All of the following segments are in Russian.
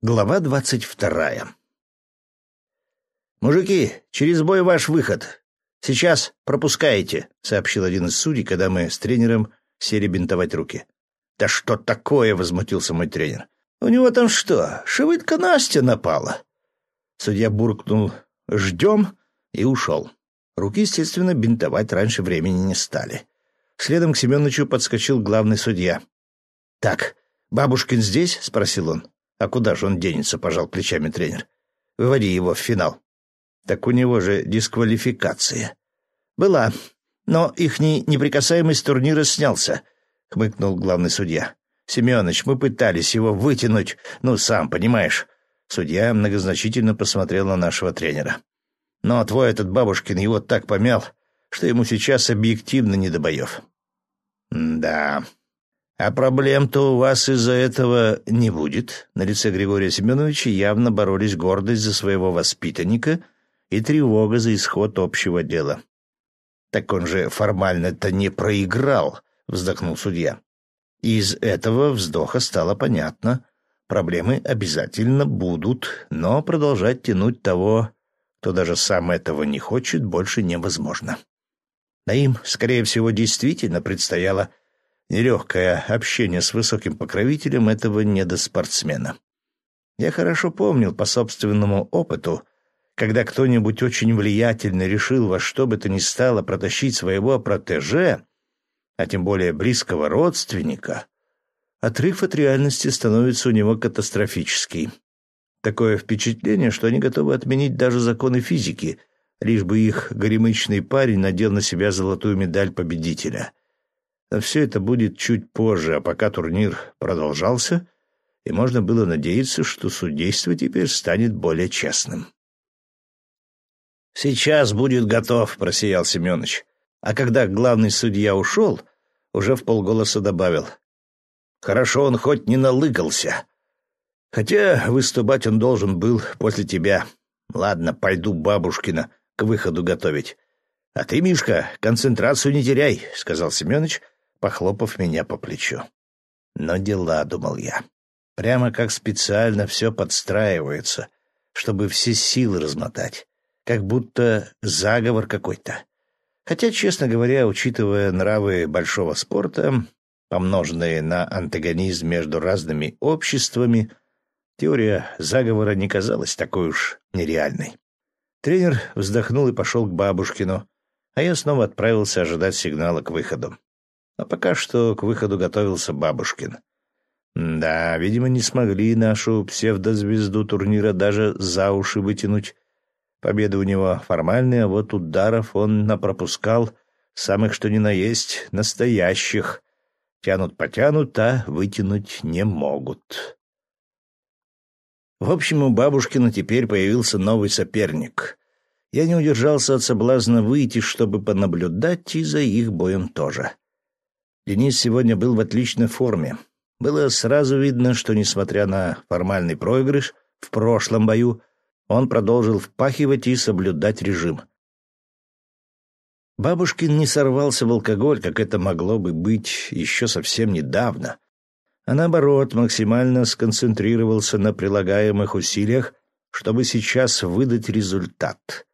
Глава двадцать вторая. «Мужики, через бой ваш выход. Сейчас пропускаете», — сообщил один из судей, когда мы с тренером сели бинтовать руки. «Да что такое?» — возмутился мой тренер. «У него там что, шевытка Настя напала?» Судья буркнул «Ждем» и ушел. Руки, естественно, бинтовать раньше времени не стали. Следом к Семеновичу подскочил главный судья. «Так, бабушкин здесь?» — спросил он. «А куда же он денется?» — пожал плечами тренер. «Выводи его в финал». «Так у него же дисквалификация». «Была, но ихний неприкасаемость турнира снялся», — хмыкнул главный судья. «Семеныч, мы пытались его вытянуть, ну, сам понимаешь». Судья многозначительно посмотрел на нашего тренера. «Но твой этот бабушкин его так помял, что ему сейчас объективно не до боев». «Да», а проблем-то у вас из-за этого не будет. На лице Григория Семеновича явно боролись гордость за своего воспитанника и тревога за исход общего дела. Так он же формально-то не проиграл, вздохнул судья. Из этого вздоха стало понятно. Проблемы обязательно будут, но продолжать тянуть того, кто даже сам этого не хочет, больше невозможно. Да им, скорее всего, действительно предстояло нелегкое общение с высоким покровителем этого недоспортсмена. Я хорошо помнил по собственному опыту, когда кто-нибудь очень влиятельно решил во что бы то ни стало протащить своего протеже, а тем более близкого родственника, отрыв от реальности становится у него катастрофический. Такое впечатление, что они готовы отменить даже законы физики, лишь бы их горемычный парень надел на себя золотую медаль победителя. Но все это будет чуть позже, а пока турнир продолжался, и можно было надеяться, что судейство теперь станет более честным. «Сейчас будет готов», — просиял Семенович. А когда главный судья ушел, уже в полголоса добавил. «Хорошо он хоть не налыгался. Хотя выступать он должен был после тебя. Ладно, пойду бабушкина к выходу готовить. А ты, Мишка, концентрацию не теряй», — сказал Семенович, — похлопав меня по плечу. Но дела, думал я. Прямо как специально все подстраивается, чтобы все силы размотать. Как будто заговор какой-то. Хотя, честно говоря, учитывая нравы большого спорта, помноженные на антагонизм между разными обществами, теория заговора не казалась такой уж нереальной. Тренер вздохнул и пошел к бабушкину, а я снова отправился ожидать сигнала к выходу. А пока что к выходу готовился Бабушкин. Да, видимо, не смогли нашу псевдозвезду турнира даже за уши вытянуть. Победа у него формальная, а вот ударов он напропускал самых что ни на есть настоящих. Тянут-потянут, а вытянуть не могут. В общем, у Бабушкина теперь появился новый соперник. Я не удержался от соблазна выйти, чтобы понаблюдать, и за их боем тоже. — Денис сегодня был в отличной форме. Было сразу видно, что, несмотря на формальный проигрыш в прошлом бою, он продолжил впахивать и соблюдать режим. Бабушкин не сорвался в алкоголь, как это могло бы быть еще совсем недавно, а наоборот максимально сконцентрировался на прилагаемых усилиях, чтобы сейчас выдать результат.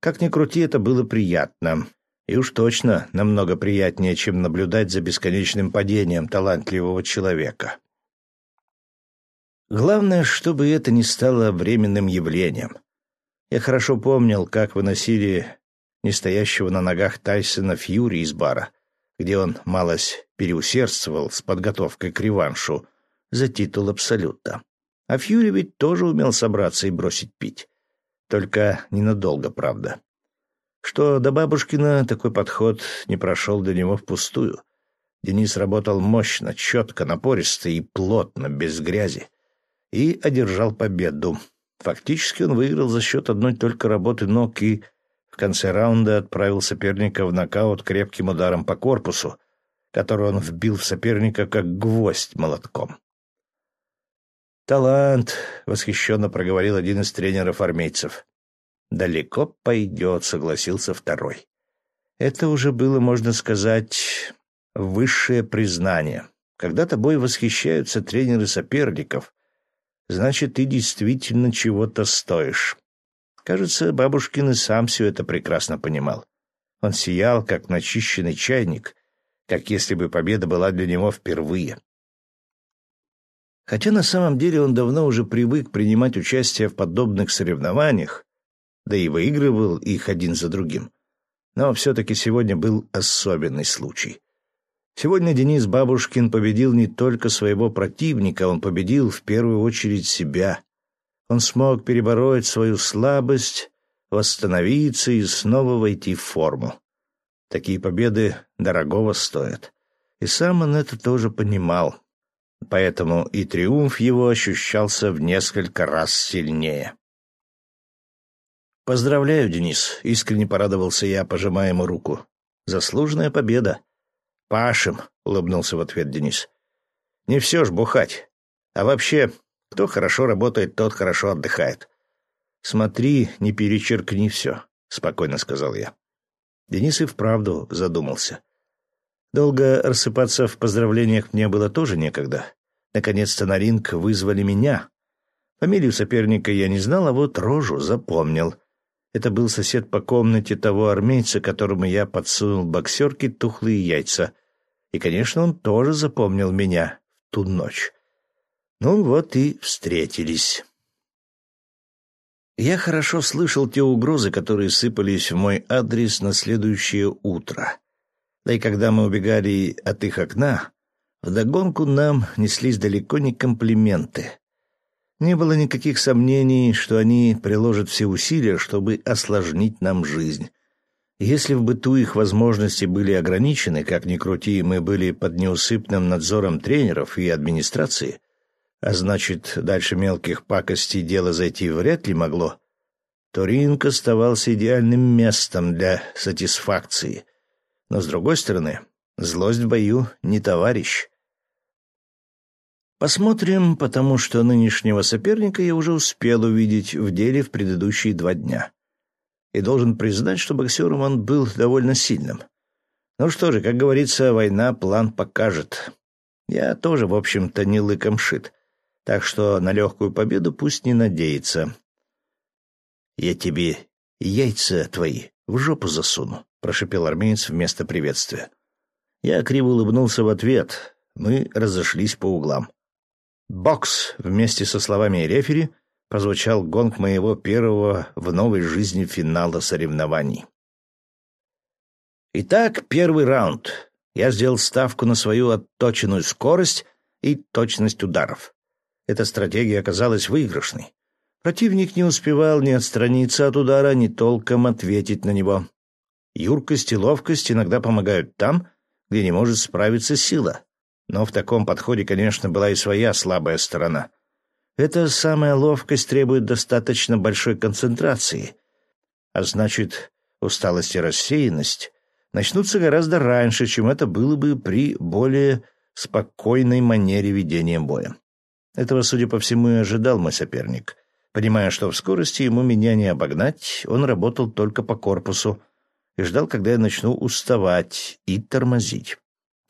Как ни крути, это было приятно. И уж точно намного приятнее, чем наблюдать за бесконечным падением талантливого человека. Главное, чтобы это не стало временным явлением. Я хорошо помнил, как выносили нестоящего на ногах Тайсона Фьюри из бара, где он малость переусердствовал с подготовкой к реваншу за титул Абсолюта. А Фьюри ведь тоже умел собраться и бросить пить. Только ненадолго, правда что до бабушкина такой подход не прошел для него впустую. Денис работал мощно, четко, напористо и плотно, без грязи. И одержал победу. Фактически он выиграл за счет одной только работы ног и в конце раунда отправил соперника в нокаут крепким ударом по корпусу, который он вбил в соперника как гвоздь молотком. «Талант!» — восхищенно проговорил один из тренеров армейцев. «Далеко пойдет», — согласился второй. Это уже было, можно сказать, высшее признание. Когда тобой восхищаются тренеры соперников, значит, ты действительно чего-то стоишь. Кажется, бабушкин и сам все это прекрасно понимал. Он сиял, как начищенный чайник, как если бы победа была для него впервые. Хотя на самом деле он давно уже привык принимать участие в подобных соревнованиях, да и выигрывал их один за другим. Но все-таки сегодня был особенный случай. Сегодня Денис Бабушкин победил не только своего противника, он победил в первую очередь себя. Он смог перебороть свою слабость, восстановиться и снова войти в форму. Такие победы дорогого стоят. И сам он это тоже понимал. Поэтому и триумф его ощущался в несколько раз сильнее. «Поздравляю, Денис», — искренне порадовался я, пожимая ему руку. «Заслуженная победа». «Пашем», — улыбнулся в ответ Денис. «Не все ж бухать. А вообще, кто хорошо работает, тот хорошо отдыхает. Смотри, не перечеркни все», — спокойно сказал я. Денис и вправду задумался. Долго рассыпаться в поздравлениях мне было тоже некогда. Наконец-то на ринг вызвали меня. Фамилию соперника я не знал, а вот рожу запомнил — это был сосед по комнате того армейца, которому я подсунул боксерке тухлые яйца. И, конечно, он тоже запомнил меня в ту ночь. Ну вот и встретились. Я хорошо слышал те угрозы, которые сыпались в мой адрес на следующее утро. Да и когда мы убегали от их окна, вдогонку нам неслись далеко не комплименты. Не было никаких сомнений, что они приложат все усилия, чтобы осложнить нам жизнь. Если в быту их возможности были ограничены, как ни крути, мы были под неусыпным надзором тренеров и администрации, а значит, дальше мелких пакостей дело зайти вряд ли могло, то ринг оставался идеальным местом для сатисфакции. Но, с другой стороны, злость в бою не товарищ. Посмотрим, потому что нынешнего соперника я уже успел увидеть в деле в предыдущие два дня. И должен признать, что боксером он был довольно сильным. Ну что же, как говорится, война план покажет. Я тоже, в общем-то, не лыком шит. Так что на легкую победу пусть не надеется. «Я тебе яйца твои в жопу засуну», — прошепел армеец вместо приветствия. Я криво улыбнулся в ответ. Мы разошлись по углам. «Бокс!» вместе со словами рефери прозвучал гонг моего первого в новой жизни финала соревнований. Итак, первый раунд. Я сделал ставку на свою отточенную скорость и точность ударов. Эта стратегия оказалась выигрышной. Противник не успевал ни отстраниться от удара, ни толком ответить на него. Юркость и ловкость иногда помогают там, где не может справиться сила. Но в таком подходе, конечно, была и своя слабая сторона. Эта самая ловкость требует достаточно большой концентрации. А значит, усталость и рассеянность начнутся гораздо раньше, чем это было бы при более спокойной манере ведения боя. Этого, судя по всему, и ожидал мой соперник. Понимая, что в скорости ему меня не обогнать, он работал только по корпусу и ждал, когда я начну уставать и тормозить.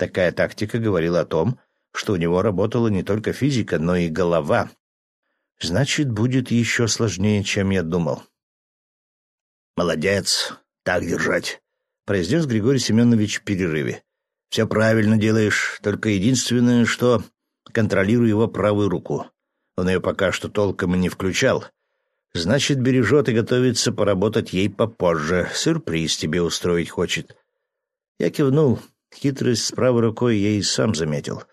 Такая тактика говорила о том, что у него работала не только физика, но и голова. Значит, будет еще сложнее, чем я думал. «Молодец, так держать», — произнес Григорий Семенович в перерыве. «Все правильно делаешь, только единственное, что контролируй его правую руку. Он ее пока что толком и не включал. Значит, бережет и готовится поработать ей попозже. Сюрприз тебе устроить хочет». Я кивнул, Хитрость с правой рукой я и сам заметил.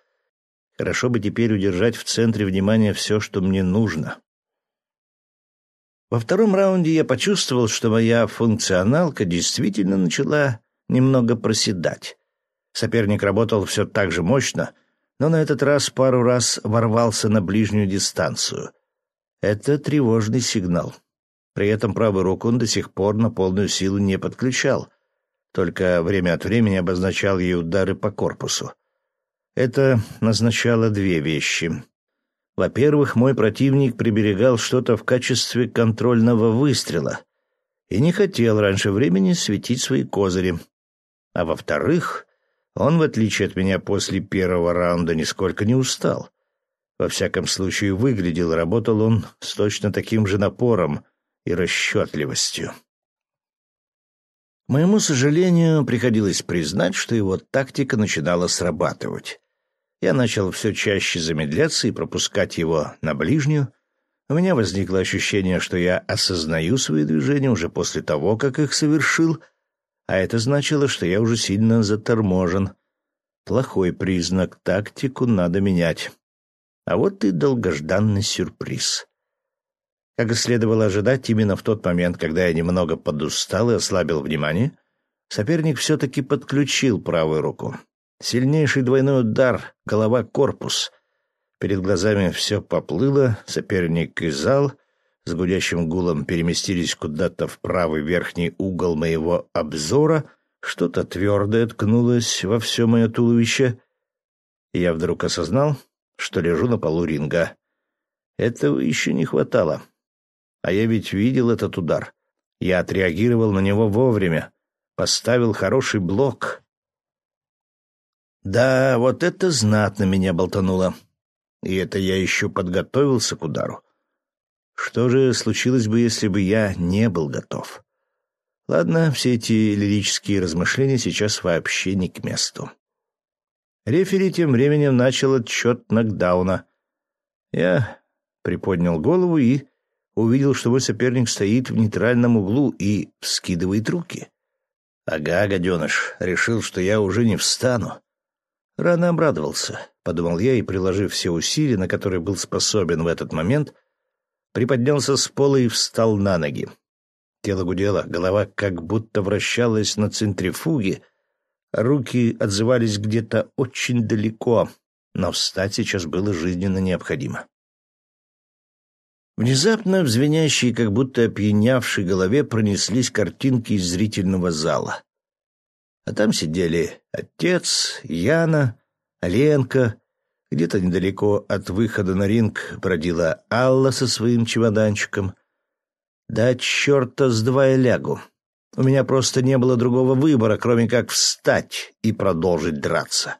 Хорошо бы теперь удержать в центре внимания все, что мне нужно. Во втором раунде я почувствовал, что моя функционалка действительно начала немного проседать. Соперник работал все так же мощно, но на этот раз пару раз ворвался на ближнюю дистанцию. Это тревожный сигнал. При этом правую руку он до сих пор на полную силу не подключал, только время от времени обозначал ей удары по корпусу. Это назначало две вещи. Во-первых, мой противник приберегал что-то в качестве контрольного выстрела и не хотел раньше времени светить свои козыри. А во-вторых, он, в отличие от меня после первого раунда, нисколько не устал. Во всяком случае, выглядел, работал он с точно таким же напором и расчетливостью. К моему сожалению, приходилось признать, что его тактика начинала срабатывать. Я начал все чаще замедляться и пропускать его на ближнюю. У меня возникло ощущение, что я осознаю свои движения уже после того, как их совершил, а это значило, что я уже сильно заторможен. Плохой признак, тактику надо менять. А вот и долгожданный сюрприз. Как и следовало ожидать, именно в тот момент, когда я немного подустал и ослабил внимание, соперник все-таки подключил правую руку. Сильнейший двойной удар, голова-корпус. Перед глазами все поплыло, соперник и зал с гудящим гулом переместились куда-то в правый верхний угол моего обзора, что-то твердое ткнулось во все мое туловище. Я вдруг осознал, что лежу на полу ринга. Этого еще не хватало. А я ведь видел этот удар. Я отреагировал на него вовремя. Поставил хороший блок. Да, вот это знатно меня болтануло. И это я еще подготовился к удару. Что же случилось бы, если бы я не был готов? Ладно, все эти лирические размышления сейчас вообще не к месту. Рефери тем временем начал отчет нокдауна. Я приподнял голову и увидел, что мой соперник стоит в нейтральном углу и вскидывает руки. «Ага, гаденыш, решил, что я уже не встану». Рано обрадовался, — подумал я и, приложив все усилия, на которые был способен в этот момент, приподнялся с пола и встал на ноги. Тело гудело, голова как будто вращалась на центрифуге, руки отзывались где-то очень далеко, но встать сейчас было жизненно необходимо. Внезапно в звенящей, как будто опьянявшей голове пронеслись картинки из зрительного зала. А там сидели отец, Яна, Ленка. Где-то недалеко от выхода на ринг бродила Алла со своим чемоданчиком. Да черта с два я лягу. У меня просто не было другого выбора, кроме как встать и продолжить драться.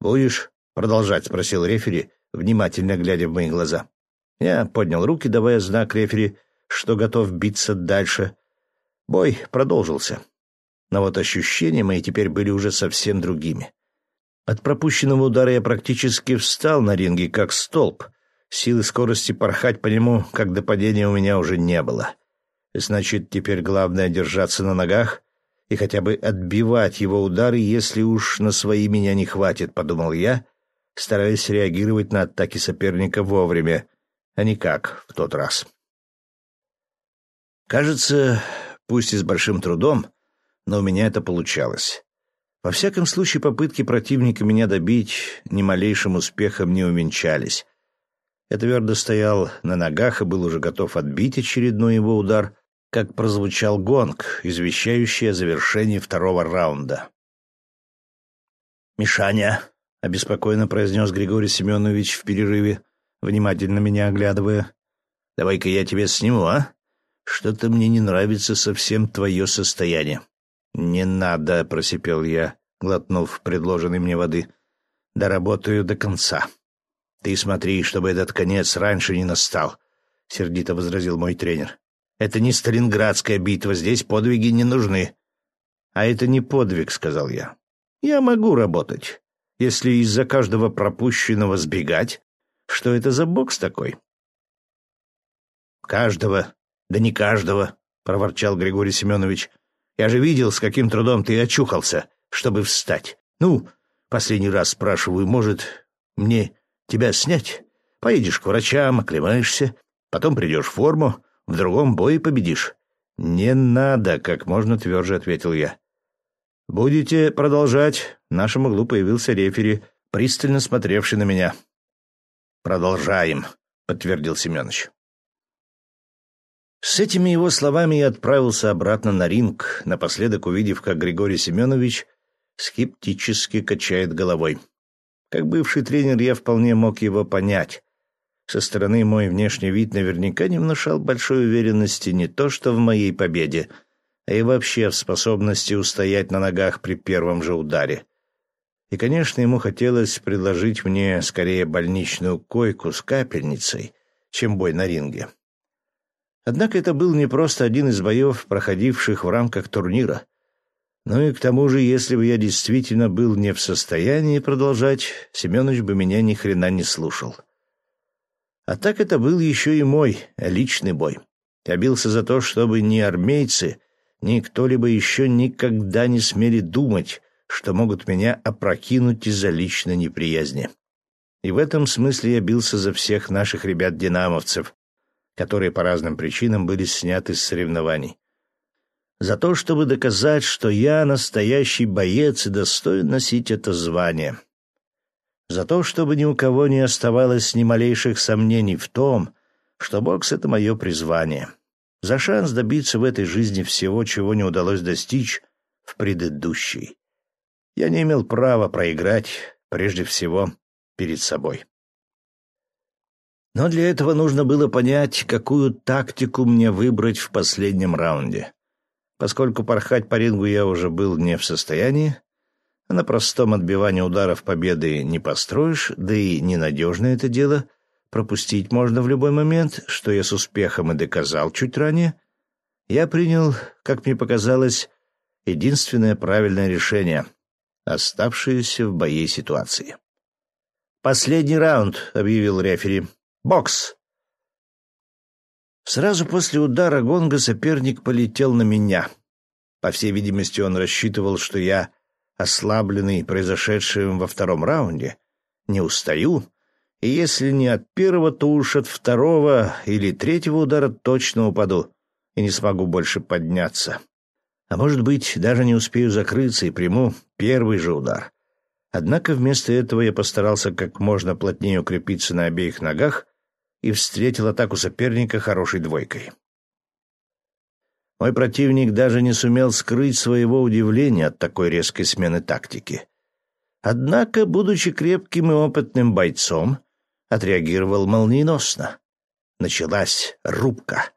«Будешь продолжать?» — спросил рефери, внимательно глядя в мои глаза. Я поднял руки, давая знак рефери, что готов биться дальше. Бой продолжился. Но вот ощущения мои теперь были уже совсем другими. От пропущенного удара я практически встал на ринге, как столб. Силы скорости порхать по нему, как до падения, у меня уже не было. Значит, теперь главное держаться на ногах и хотя бы отбивать его удары, если уж на свои меня не хватит, — подумал я, стараясь реагировать на атаки соперника вовремя, а не как в тот раз. Кажется, пусть и с большим трудом, но у меня это получалось. Во всяком случае, попытки противника меня добить ни малейшим успехом не увенчались. Я твердо стоял на ногах и был уже готов отбить очередной его удар, как прозвучал гонг, извещающий о завершении второго раунда. «Мишаня», — обеспокоенно произнес Григорий Семенович в перерыве, внимательно меня оглядывая, — «давай-ка я тебя сниму, а? Что-то мне не нравится совсем твое состояние». «Не надо», — просипел я, глотнув предложенной мне воды. «Доработаю до конца». «Ты смотри, чтобы этот конец раньше не настал», — сердито возразил мой тренер. «Это не Сталинградская битва, здесь подвиги не нужны». «А это не подвиг», — сказал я. «Я могу работать. Если из-за каждого пропущенного сбегать, что это за бокс такой?» «Каждого, да не каждого», — проворчал Григорий Семенович. Я же видел, с каким трудом ты очухался, чтобы встать. Ну, последний раз спрашиваю, может, мне тебя снять? Поедешь к врачам, оклемаешься, потом придешь в форму, в другом бое победишь. Не надо, как можно тверже ответил я. Будете продолжать? В нашем углу появился рефери, пристально смотревший на меня. Продолжаем, подтвердил Семенович. С этими его словами я отправился обратно на ринг, напоследок увидев, как Григорий Семенович скептически качает головой. Как бывший тренер я вполне мог его понять. Со стороны мой внешний вид наверняка не внушал большой уверенности не то что в моей победе, а и вообще в способности устоять на ногах при первом же ударе. И, конечно, ему хотелось предложить мне скорее больничную койку с капельницей, чем бой на ринге. Однако это был не просто один из боев, проходивших в рамках турнира. Ну и к тому же, если бы я действительно был не в состоянии продолжать, Семенович бы меня ни хрена не слушал. А так это был еще и мой личный бой. Я бился за то, чтобы ни армейцы, ни кто-либо еще никогда не смели думать, что могут меня опрокинуть из-за личной неприязни. И в этом смысле я бился за всех наших ребят-динамовцев, которые по разным причинам были сняты с соревнований. За то, чтобы доказать, что я настоящий боец и достоин носить это звание. За то, чтобы ни у кого не оставалось ни малейших сомнений в том, что бокс — это мое призвание. За шанс добиться в этой жизни всего, чего не удалось достичь в предыдущей. Я не имел права проиграть, прежде всего, перед собой. Но для этого нужно было понять, какую тактику мне выбрать в последнем раунде. Поскольку порхать по рингу я уже был не в состоянии, а на простом отбивании ударов победы не построишь, да и ненадежно это дело, пропустить можно в любой момент, что я с успехом и доказал чуть ранее, я принял, как мне показалось, единственное правильное решение, оставшееся в боей ситуации. «Последний раунд», — объявил рефери. Бокс!» Сразу после удара гонга соперник полетел на меня. По всей видимости, он рассчитывал, что я, ослабленный произошедшим во втором раунде, не устаю, и если не от первого, то уж от второго или третьего удара точно упаду и не смогу больше подняться. А может быть, даже не успею закрыться и приму первый же удар. Однако вместо этого я постарался как можно плотнее укрепиться на обеих ногах и встретил атаку соперника хорошей двойкой. Мой противник даже не сумел скрыть своего удивления от такой резкой смены тактики. Однако, будучи крепким и опытным бойцом, отреагировал молниеносно. Началась рубка.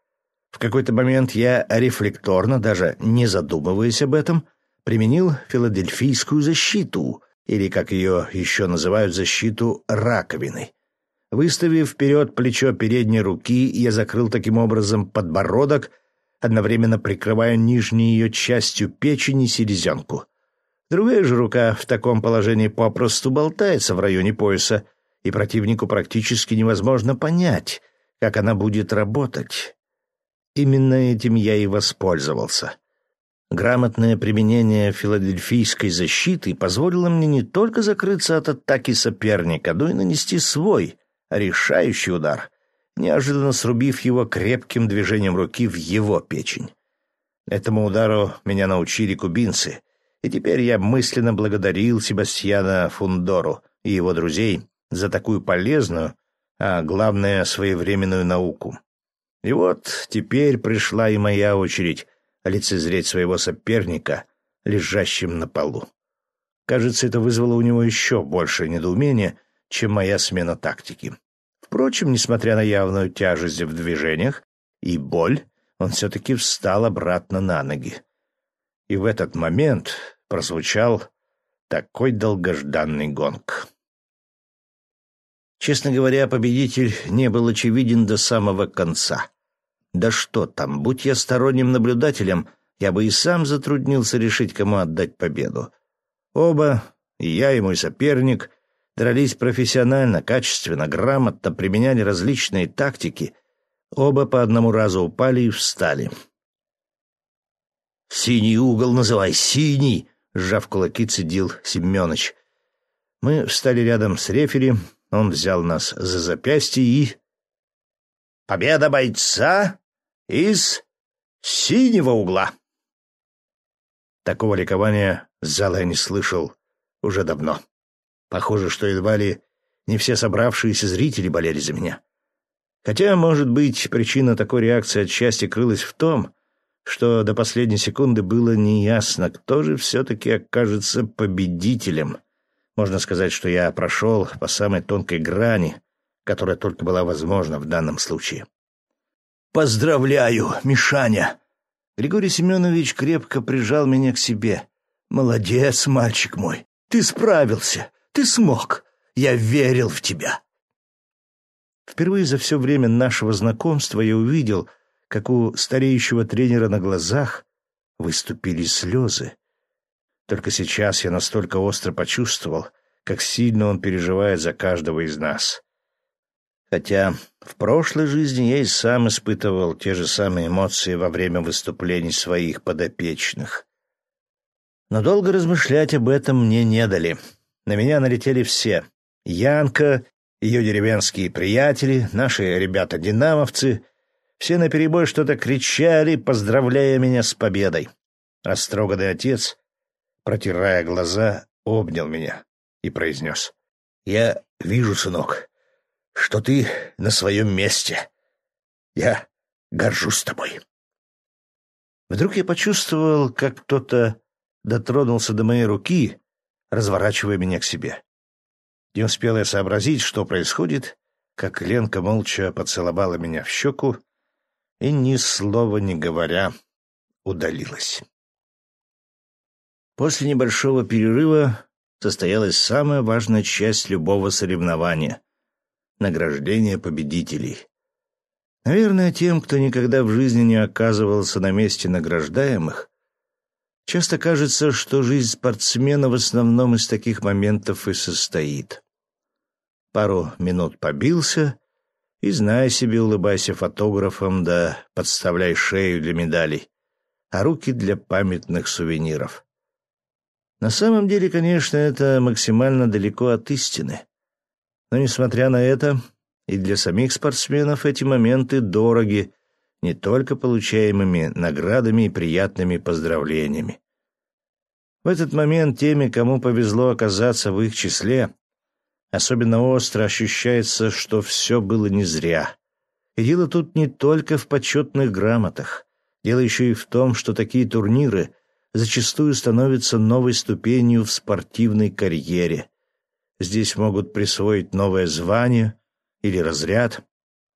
В какой-то момент я рефлекторно, даже не задумываясь об этом, применил филадельфийскую защиту, или, как ее еще называют, защиту раковины. Выставив вперед плечо передней руки, я закрыл таким образом подбородок, одновременно прикрывая нижней ее частью печени селезенку. Другая же рука в таком положении попросту болтается в районе пояса, и противнику практически невозможно понять, как она будет работать. Именно этим я и воспользовался. Грамотное применение филадельфийской защиты позволило мне не только закрыться от атаки соперника, но и нанести свой — решающий удар, неожиданно срубив его крепким движением руки в его печень. Этому удару меня научили кубинцы, и теперь я мысленно благодарил Себастьяна Фундору и его друзей за такую полезную, а главное, своевременную науку. И вот теперь пришла и моя очередь лицезреть своего соперника, лежащим на полу. Кажется, это вызвало у него еще большее недоумение — чем моя смена тактики. Впрочем, несмотря на явную тяжесть в движениях и боль, он все-таки встал обратно на ноги. И в этот момент прозвучал такой долгожданный гонг. Честно говоря, победитель не был очевиден до самого конца. Да что там, будь я сторонним наблюдателем, я бы и сам затруднился решить, кому отдать победу. Оба, и я, и мой соперник, дрались профессионально, качественно, грамотно, применяли различные тактики. Оба по одному разу упали и встали. «Синий угол называй, синий!» — сжав кулаки, цедил Семенович. Мы встали рядом с рефери, он взял нас за запястье и... «Победа бойца из синего угла!» Такого ликования зала я не слышал уже давно. Похоже, что едва ли не все собравшиеся зрители болели за меня. Хотя, может быть, причина такой реакции отчасти крылась в том, что до последней секунды было неясно, кто же все-таки окажется победителем. Можно сказать, что я прошел по самой тонкой грани, которая только была возможна в данном случае. «Поздравляю, Мишаня!» Григорий Семенович крепко прижал меня к себе. «Молодец, мальчик мой! Ты справился! Ты смог! Я верил в тебя!» Впервые за все время нашего знакомства я увидел, как у стареющего тренера на глазах выступили слезы. Только сейчас я настолько остро почувствовал, как сильно он переживает за каждого из нас. Хотя в прошлой жизни я и сам испытывал те же самые эмоции во время выступлений своих подопечных. Но долго размышлять об этом мне не дали. На меня налетели все. Янка, ее деревенские приятели, наши ребята-динамовцы. Все наперебой что-то кричали, поздравляя меня с победой. Растроганный отец, протирая глаза, обнял меня и произнес. «Я вижу, сынок, что ты на своем месте. Я горжусь тобой». Вдруг я почувствовал, как кто-то дотронулся до моей руки, разворачивая меня к себе. Не успел я сообразить, что происходит, как Ленка молча поцеловала меня в щеку и, ни слова не говоря, удалилась. После небольшого перерыва состоялась самая важная часть любого соревнования — награждение победителей. Наверное, тем, кто никогда в жизни не оказывался на месте награждаемых, часто кажется, что жизнь спортсмена в основном из таких моментов и состоит. Пару минут побился и, зная себе, улыбайся фотографам да подставляй шею для медалей, а руки для памятных сувениров. На самом деле, конечно, это максимально далеко от истины. Но, несмотря на это, и для самих спортсменов эти моменты дороги не только получаемыми наградами и приятными поздравлениями. В этот момент теми, кому повезло оказаться в их числе, особенно остро ощущается, что все было не зря. И дело тут не только в почетных грамотах. Дело еще и в том, что такие турниры зачастую становится новой ступенью в спортивной карьере. Здесь могут присвоить новое звание или разряд,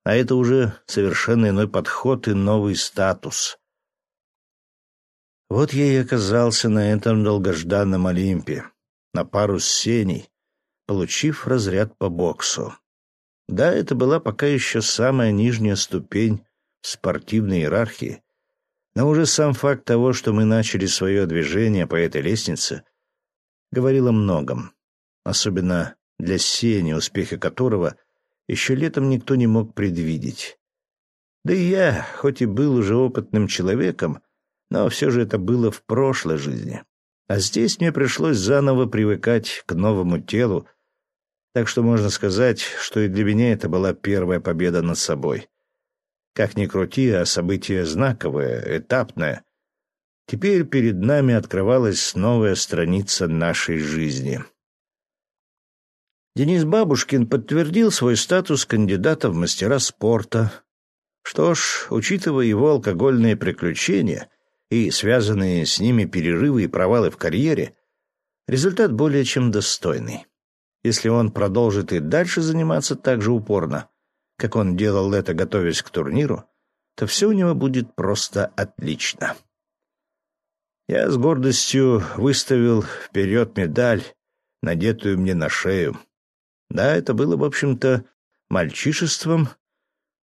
а это уже совершенно иной подход и новый статус. Вот я и оказался на этом долгожданном Олимпе, на пару с Сеней, получив разряд по боксу. Да, это была пока еще самая нижняя ступень в спортивной иерархии, но уже сам факт того, что мы начали свое движение по этой лестнице, говорил о многом, особенно для Сени, успеха которого еще летом никто не мог предвидеть. Да и я, хоть и был уже опытным человеком, но все же это было в прошлой жизни. А здесь мне пришлось заново привыкать к новому телу, так что можно сказать, что и для меня это была первая победа над собой. Как ни крути, а событие знаковое, этапное. Теперь перед нами открывалась новая страница нашей жизни. Денис Бабушкин подтвердил свой статус кандидата в мастера спорта. Что ж, учитывая его алкогольные приключения и связанные с ними перерывы и провалы в карьере, результат более чем достойный. Если он продолжит и дальше заниматься так же упорно, как он делал это, готовясь к турниру, то все у него будет просто отлично. Я с гордостью выставил вперед медаль, надетую мне на шею. Да, это было, в общем-то, мальчишеством,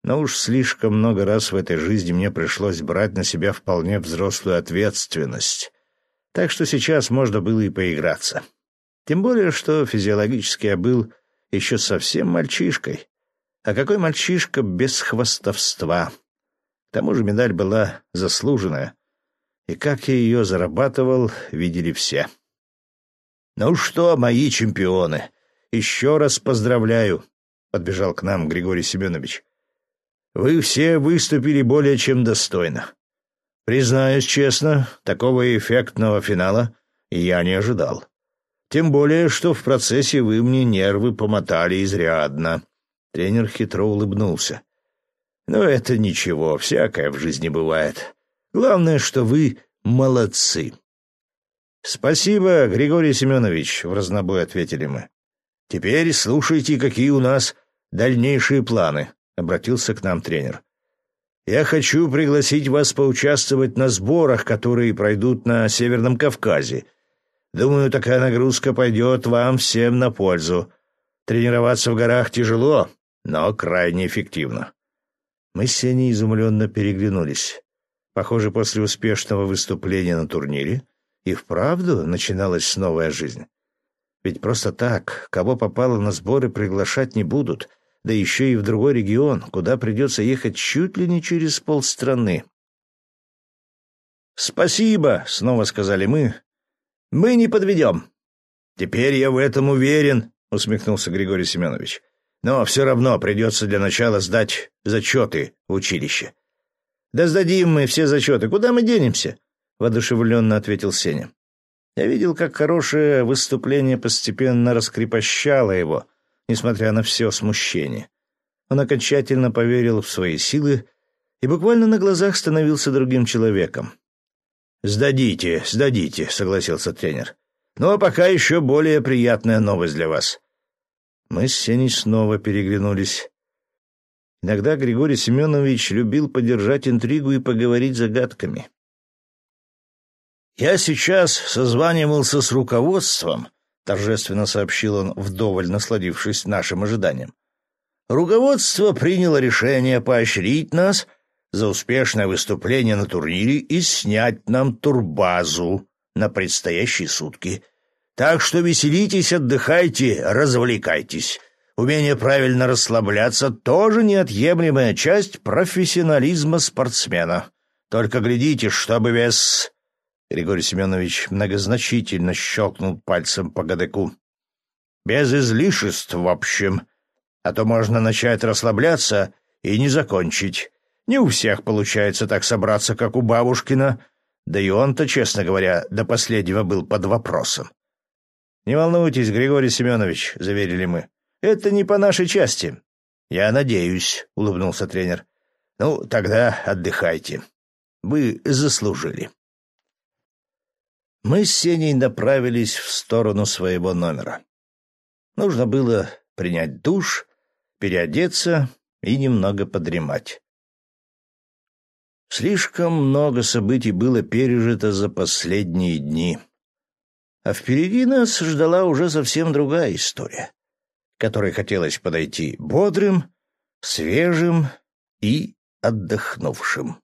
но уж слишком много раз в этой жизни мне пришлось брать на себя вполне взрослую ответственность. Так что сейчас можно было и поиграться. Тем более, что физиологически я был еще совсем мальчишкой. А какой мальчишка без хвастовства? К тому же медаль была заслуженная. И как я ее зарабатывал, видели все. «Ну что, мои чемпионы, еще раз поздравляю», — подбежал к нам Григорий Семенович. «Вы все выступили более чем достойно. Признаюсь честно, такого эффектного финала я не ожидал. Тем более, что в процессе вы мне нервы помотали изрядно. Тренер хитро улыбнулся. «Но это ничего, всякое в жизни бывает. Главное, что вы молодцы». «Спасибо, Григорий Семенович», — в разнобой ответили мы. «Теперь слушайте, какие у нас дальнейшие планы», — обратился к нам тренер. «Я хочу пригласить вас поучаствовать на сборах, которые пройдут на Северном Кавказе. Думаю, такая нагрузка пойдет вам всем на пользу. Тренироваться в горах тяжело, но крайне эффективно. Мы с Сеней изумленно переглянулись. Похоже, после успешного выступления на турнире и вправду начиналась новая жизнь. Ведь просто так, кого попало на сборы, приглашать не будут, да еще и в другой регион, куда придется ехать чуть ли не через полстраны. «Спасибо», — снова сказали мы, мы не подведем. Теперь я в этом уверен, усмехнулся Григорий Семенович. Но все равно придется для начала сдать зачеты в училище. Да сдадим мы все зачеты. Куда мы денемся? воодушевленно ответил Сеня. Я видел, как хорошее выступление постепенно раскрепощало его, несмотря на все смущение. Он окончательно поверил в свои силы и буквально на глазах становился другим человеком. «Сдадите, сдадите», — согласился тренер. «Ну а пока еще более приятная новость для вас». Мы с Сеней снова переглянулись. Иногда Григорий Семенович любил подержать интригу и поговорить загадками. «Я сейчас созванивался с руководством», — торжественно сообщил он, вдоволь насладившись нашим ожиданием. «Руководство приняло решение поощрить нас за успешное выступление на турнире и снять нам турбазу на предстоящие сутки. Так что веселитесь, отдыхайте, развлекайтесь. Умение правильно расслабляться — тоже неотъемлемая часть профессионализма спортсмена. Только глядите, чтобы вес...» Григорий Семенович многозначительно щелкнул пальцем по гадыку. «Без излишеств, в общем. А то можно начать расслабляться и не закончить. Не у всех получается так собраться, как у бабушкина, да и он-то, честно говоря, до последнего был под вопросом. «Не волнуйтесь, Григорий Семенович», — заверили мы. «Это не по нашей части». «Я надеюсь», — улыбнулся тренер. «Ну, тогда отдыхайте. Вы заслужили». Мы с Сеней направились в сторону своего номера. Нужно было принять душ, переодеться и немного подремать. Слишком много событий было пережито за последние дни. А впереди нас ждала уже совсем другая история, которой хотелось подойти бодрым, свежим и отдохнувшим.